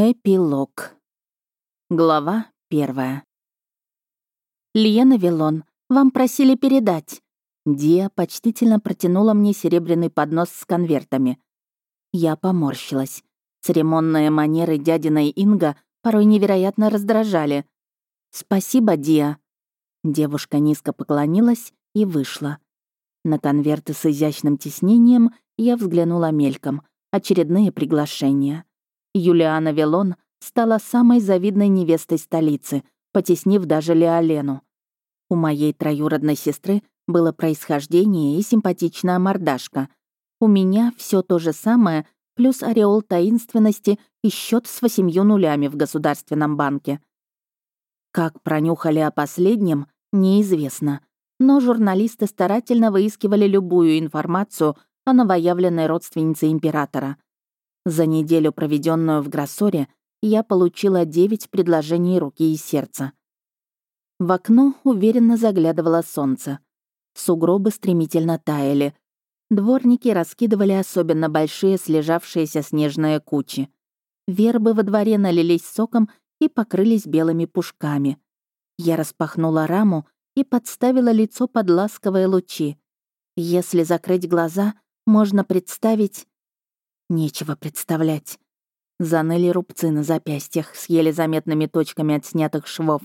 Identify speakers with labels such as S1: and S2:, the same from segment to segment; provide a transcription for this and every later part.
S1: Эпилог. Глава первая. «Лиена Вилон, вам просили передать». Диа почтительно протянула мне серебряный поднос с конвертами. Я поморщилась. Церемонные манеры дядиной Инга порой невероятно раздражали. «Спасибо, Диа». Девушка низко поклонилась и вышла. На конверты с изящным тиснением я взглянула мельком. Очередные приглашения. Юлиана Велон стала самой завидной невестой столицы, потеснив даже Леолену. У моей троюродной сестры было происхождение и симпатичная мордашка. У меня все то же самое, плюс ореол таинственности и счет с восемью нулями в Государственном банке. Как пронюхали о последнем, неизвестно. Но журналисты старательно выискивали любую информацию о новоявленной родственнице императора — за неделю, проведенную в Гроссоре, я получила девять предложений руки и сердца. В окно уверенно заглядывало солнце. Сугробы стремительно таяли. Дворники раскидывали особенно большие слежавшиеся снежные кучи. Вербы во дворе налились соком и покрылись белыми пушками. Я распахнула раму и подставила лицо под ласковые лучи. Если закрыть глаза, можно представить Нечего представлять. Заныли рубцы на запястьях с еле заметными точками от снятых швов.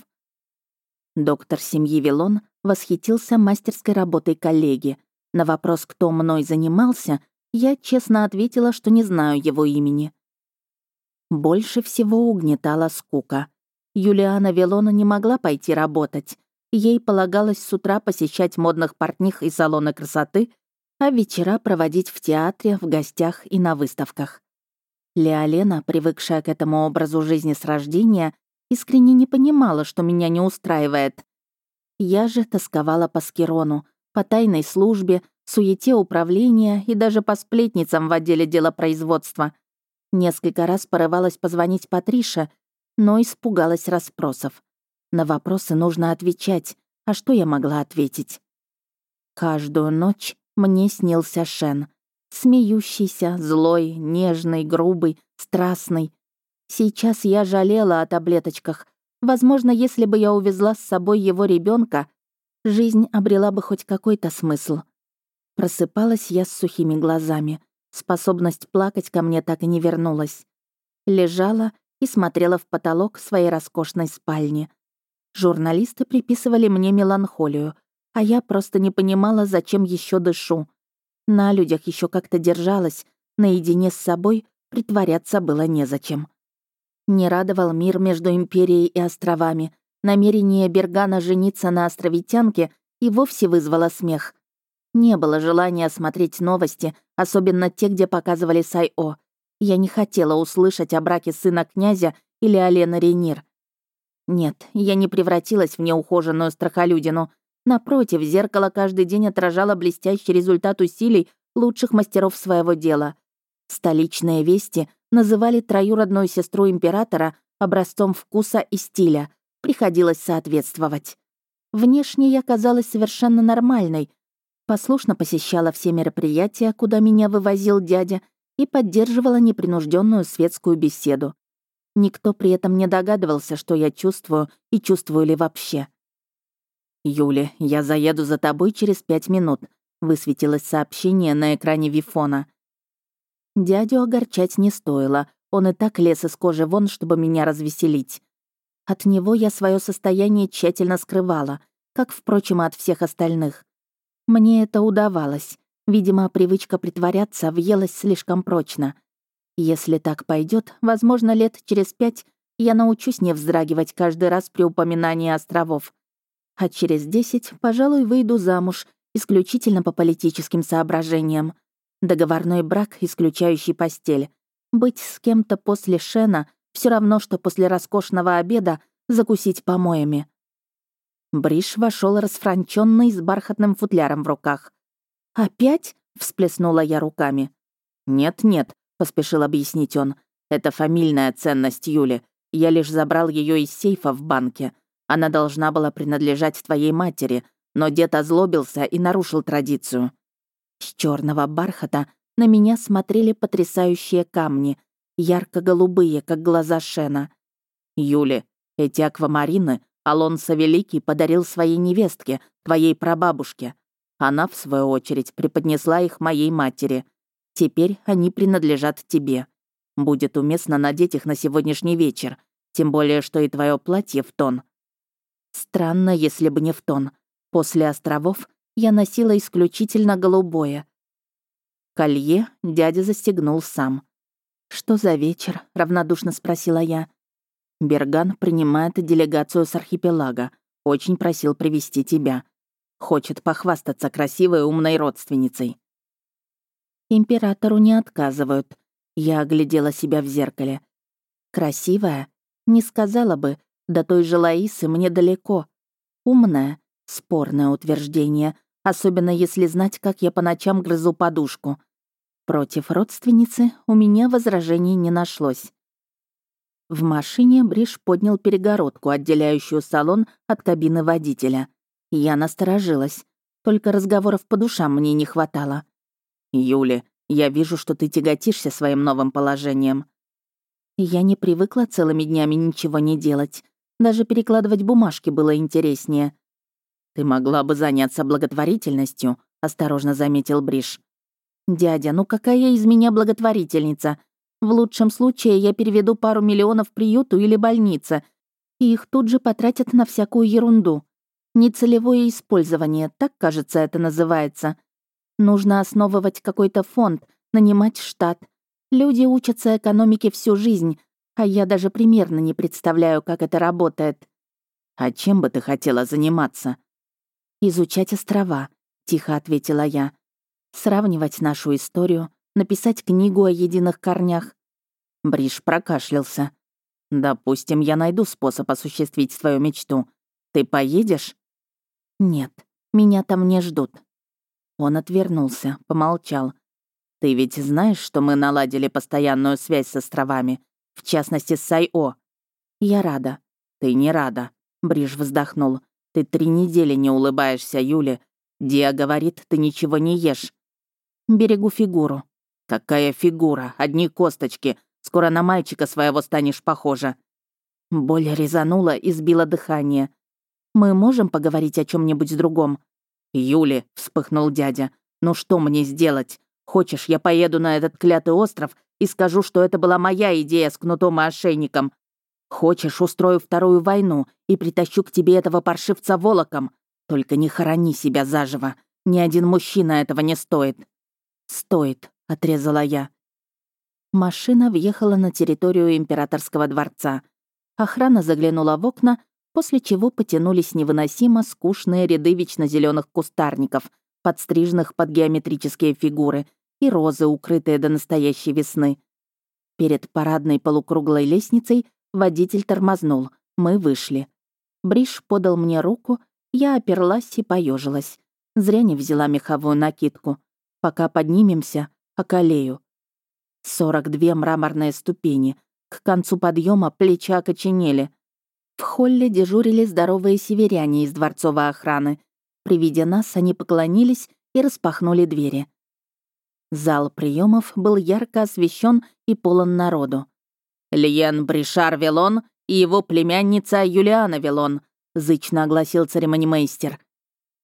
S1: Доктор семьи Вилон восхитился мастерской работой коллеги. На вопрос, кто мной занимался, я честно ответила, что не знаю его имени. Больше всего угнетала скука. Юлиана Вилона не могла пойти работать. Ей полагалось с утра посещать модных портних и салоны красоты, а вечера проводить в театре, в гостях и на выставках. Леолена, привыкшая к этому образу жизни с рождения, искренне не понимала, что меня не устраивает. Я же тосковала по Скирону, по тайной службе, суете управления и даже по сплетницам в отделе делопроизводства. Несколько раз порывалась позвонить Патрише, но испугалась расспросов. На вопросы нужно отвечать, а что я могла ответить? Каждую ночь мне снился Шен. Смеющийся, злой, нежный, грубый, страстный. Сейчас я жалела о таблеточках. Возможно, если бы я увезла с собой его ребенка, жизнь обрела бы хоть какой-то смысл. Просыпалась я с сухими глазами. Способность плакать ко мне так и не вернулась. Лежала и смотрела в потолок своей роскошной спальни. Журналисты приписывали мне меланхолию, а я просто не понимала, зачем еще дышу. На людях еще как-то держалась, наедине с собой притворяться было незачем. Не радовал мир между империей и островами. Намерение Бергана жениться на островитянке и вовсе вызвало смех. Не было желания смотреть новости, особенно те, где показывали Сайо. Я не хотела услышать о браке сына князя или Алены Ренир. Нет, я не превратилась в неухоженную страхолюдину — Напротив, зеркало каждый день отражало блестящий результат усилий лучших мастеров своего дела. Столичные вести называли троюродную сестру императора образцом вкуса и стиля. Приходилось соответствовать. Внешне я казалась совершенно нормальной. Послушно посещала все мероприятия, куда меня вывозил дядя, и поддерживала непринужденную светскую беседу. Никто при этом не догадывался, что я чувствую и чувствую ли вообще. «Юля, я заеду за тобой через пять минут», — высветилось сообщение на экране Вифона. Дядю огорчать не стоило, он и так лез из кожи вон, чтобы меня развеселить. От него я свое состояние тщательно скрывала, как, впрочем, от всех остальных. Мне это удавалось. Видимо, привычка притворяться въелась слишком прочно. Если так пойдет, возможно, лет через пять я научусь не вздрагивать каждый раз при упоминании островов а через десять, пожалуй, выйду замуж, исключительно по политическим соображениям. Договорной брак, исключающий постель. Быть с кем-то после Шена все равно, что после роскошного обеда закусить помоями. Бриш вошел расфранченный с бархатным футляром в руках. «Опять?» — всплеснула я руками. «Нет-нет», — поспешил объяснить он. «Это фамильная ценность Юли. Я лишь забрал ее из сейфа в банке. Она должна была принадлежать твоей матери, но дед озлобился и нарушил традицию. С черного бархата на меня смотрели потрясающие камни, ярко-голубые, как глаза Шена.
S2: «Юли, эти аквамарины Алонсо Великий подарил своей невестке, твоей прабабушке. Она, в свою очередь, преподнесла их моей матери. Теперь они принадлежат тебе. Будет уместно надеть их на сегодняшний вечер, тем более, что и твое платье в тон.
S1: Странно, если бы не в тон. После островов я носила исключительно голубое. Колье дядя застегнул сам. «Что за вечер?» — равнодушно спросила я.
S2: «Берган принимает делегацию с архипелага. Очень просил привести тебя. Хочет похвастаться красивой умной родственницей».
S1: Императору не отказывают. Я оглядела себя в зеркале. Красивая? Не сказала бы. До той же Лаисы мне далеко. Умная? Спорное утверждение, особенно если знать, как я по ночам грызу подушку. Против родственницы у меня возражений не нашлось. В машине Бриш поднял перегородку, отделяющую салон от кабины водителя. Я насторожилась. Только разговоров по душам мне не хватало.
S2: «Юли, я вижу, что ты тяготишься своим новым положением».
S1: Я не привыкла целыми днями ничего не делать. Даже перекладывать бумажки было интереснее.
S2: «Ты могла бы заняться благотворительностью», — осторожно заметил Бриш.
S1: «Дядя, ну какая из меня благотворительница? В лучшем случае я переведу пару миллионов приюту или больнице, и их тут же потратят на всякую ерунду. Нецелевое использование, так, кажется, это называется. Нужно основывать какой-то фонд, нанимать штат. Люди учатся экономике всю жизнь, а я даже примерно не представляю, как это работает.
S2: А чем бы ты хотела заниматься?
S1: Изучать острова, тихо ответила я. Сравнивать нашу историю, написать книгу о единых корнях.
S2: Бриш прокашлялся. «Допустим, я найду способ осуществить свою мечту. Ты поедешь?»
S1: «Нет, меня там не ждут.
S2: Он отвернулся, помолчал. «Ты ведь знаешь, что мы наладили постоянную связь с островами, в частности, с Сайо?»
S1: «Я рада».
S2: «Ты не рада», — Бриж вздохнул. «Ты три недели не улыбаешься, Юле. Диа говорит, ты ничего не ешь».
S1: «Берегу фигуру».
S2: «Какая фигура? Одни косточки. Скоро на мальчика своего станешь похожа».
S1: Боль резанула и сбила дыхание. «Мы можем поговорить о чем нибудь другом?»
S2: «Юли», — вспыхнул дядя, — «ну что мне сделать? Хочешь, я поеду на этот клятый остров и скажу, что это была моя идея с кнутом и ошейником? Хочешь, устрою вторую войну и притащу к тебе этого паршивца волоком? Только не хорони себя заживо. Ни один мужчина этого не стоит».
S1: «Стоит», — отрезала я. Машина въехала на территорию императорского дворца. Охрана заглянула в окна после чего потянулись невыносимо скучные ряды вечно кустарников, подстриженных под геометрические фигуры, и розы, укрытые до настоящей весны. Перед парадной полукруглой лестницей водитель тормознул. Мы вышли. Бриш подал мне руку, я оперлась и поежилась. Зря не взяла меховую накидку. Пока поднимемся, околею. 42 мраморные ступени. К концу подъема плечи окоченели. В холле дежурили здоровые северяне из дворцовой охраны. При виде нас они поклонились и распахнули двери. Зал приемов был ярко освещен и полон народу.
S2: «Лиен Бришар Велон и его племянница Юлиана Велон», — зычно огласил церемонимейстер.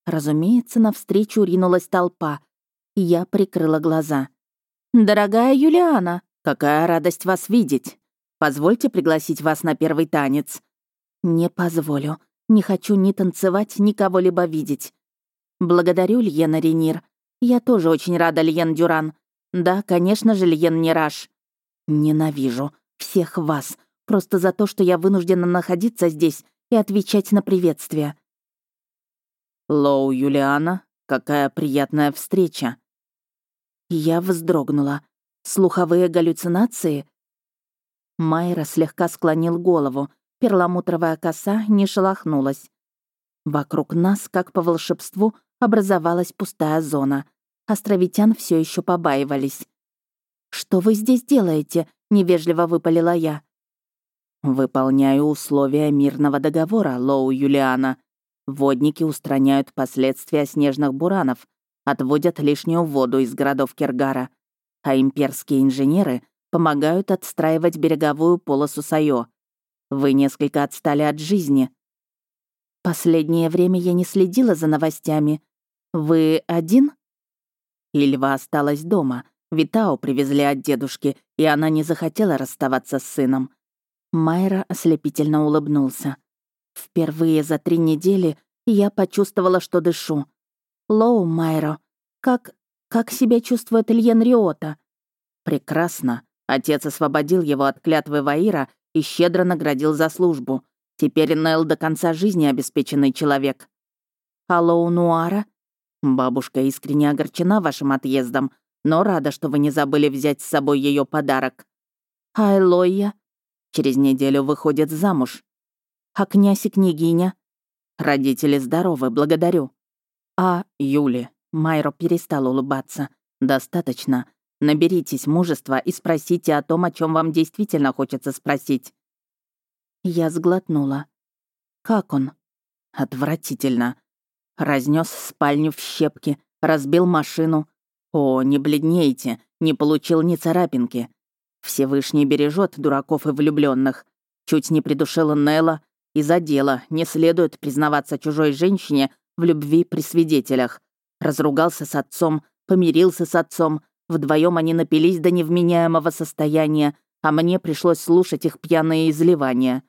S1: Разумеется, навстречу ринулась толпа. Я прикрыла глаза. «Дорогая Юлиана,
S2: какая радость вас видеть! Позвольте пригласить вас на первый танец»,
S1: «Не позволю. Не хочу ни танцевать, ни кого-либо видеть. Благодарю, Льена Ренир. Я тоже очень рада, Льен Дюран. Да, конечно же, Льен Нераш. Ненавижу. Всех вас. Просто за то, что я вынуждена находиться здесь и отвечать на приветствия.
S2: Лоу Юлиана, какая приятная встреча.
S1: Я вздрогнула. Слуховые галлюцинации? Майра слегка склонил голову, Перламутровая коса не шелохнулась. Вокруг нас, как по волшебству, образовалась пустая зона. Островитян все еще побаивались. «Что вы здесь делаете?» — невежливо выпалила я.
S2: «Выполняю условия мирного договора, Лоу Юлиана. Водники устраняют последствия снежных буранов, отводят лишнюю воду из городов Кергара, а имперские инженеры помогают отстраивать береговую полосу Сайо. Вы несколько отстали от жизни.
S1: Последнее время я не следила за новостями. Вы один?
S2: Ильва осталась дома. Витао привезли от дедушки, и она не захотела расставаться с сыном.
S1: Майра ослепительно улыбнулся. Впервые за три недели я почувствовала, что дышу. «Лоу, Майро, как... как себя чувствует Ильен Риота?»
S2: «Прекрасно. Отец освободил его от клятвы Ваира и щедро наградил за службу. Теперь Нел до конца жизни обеспеченный человек».
S1: «А Лоу Нуара?»
S2: «Бабушка искренне огорчена вашим отъездом, но рада, что вы не забыли взять с собой ее подарок».
S1: «А Элойя?»
S2: «Через неделю выходит замуж».
S1: «А князь и княгиня?»
S2: «Родители здоровы, благодарю».
S1: «А
S2: Юли?» Майро перестал улыбаться. «Достаточно. Наберитесь мужества и спросите о том, о чем вам действительно хочется спросить».
S1: Я сглотнула. «Как он?»
S2: «Отвратительно. Разнес спальню в щепки, разбил машину. О, не бледнейте, не получил ни царапинки. Всевышний бережет дураков и влюбленных. Чуть не придушила Нелла и задела, не следует признаваться чужой женщине в любви при свидетелях. Разругался с отцом, помирился с отцом, вдвоем они напились до невменяемого состояния, а мне пришлось слушать их пьяные изливания.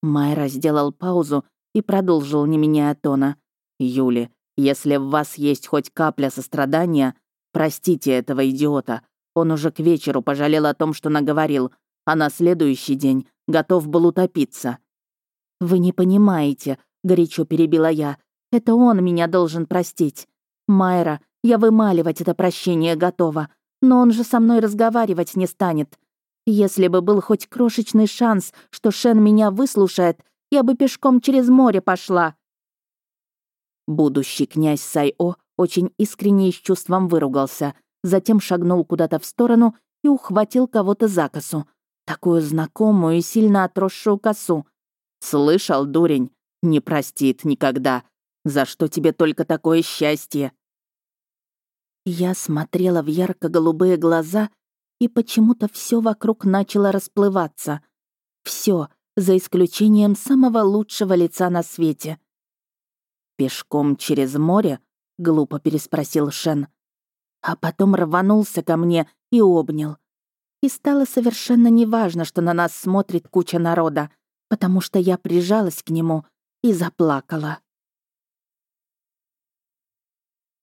S2: Майра сделал паузу и продолжил, не меняя тона. «Юли, если в вас есть хоть капля сострадания, простите этого идиота. Он уже к вечеру пожалел о том, что наговорил, а на следующий день готов был утопиться».
S1: «Вы не понимаете», — горячо перебила я. «Это он меня должен простить. Майра, я вымаливать это прощение готова, но он же со мной разговаривать не станет. Если бы был хоть крошечный шанс, что Шен меня выслушает, я бы пешком через море пошла».
S2: Будущий князь Сайо очень искренне и с чувством выругался, затем шагнул куда-то в сторону и ухватил кого-то за косу. Такую знакомую и сильно отросшую косу. «Слышал, дурень? Не простит никогда. За что тебе только такое счастье?»
S1: Я смотрела в ярко-голубые глаза, и почему-то все вокруг начало расплываться. Все, за исключением самого лучшего лица на свете.
S2: «Пешком через море?» — глупо переспросил Шен.
S1: А потом рванулся ко мне и обнял. И стало совершенно неважно, что на нас смотрит куча народа, потому что я прижалась к нему и заплакала.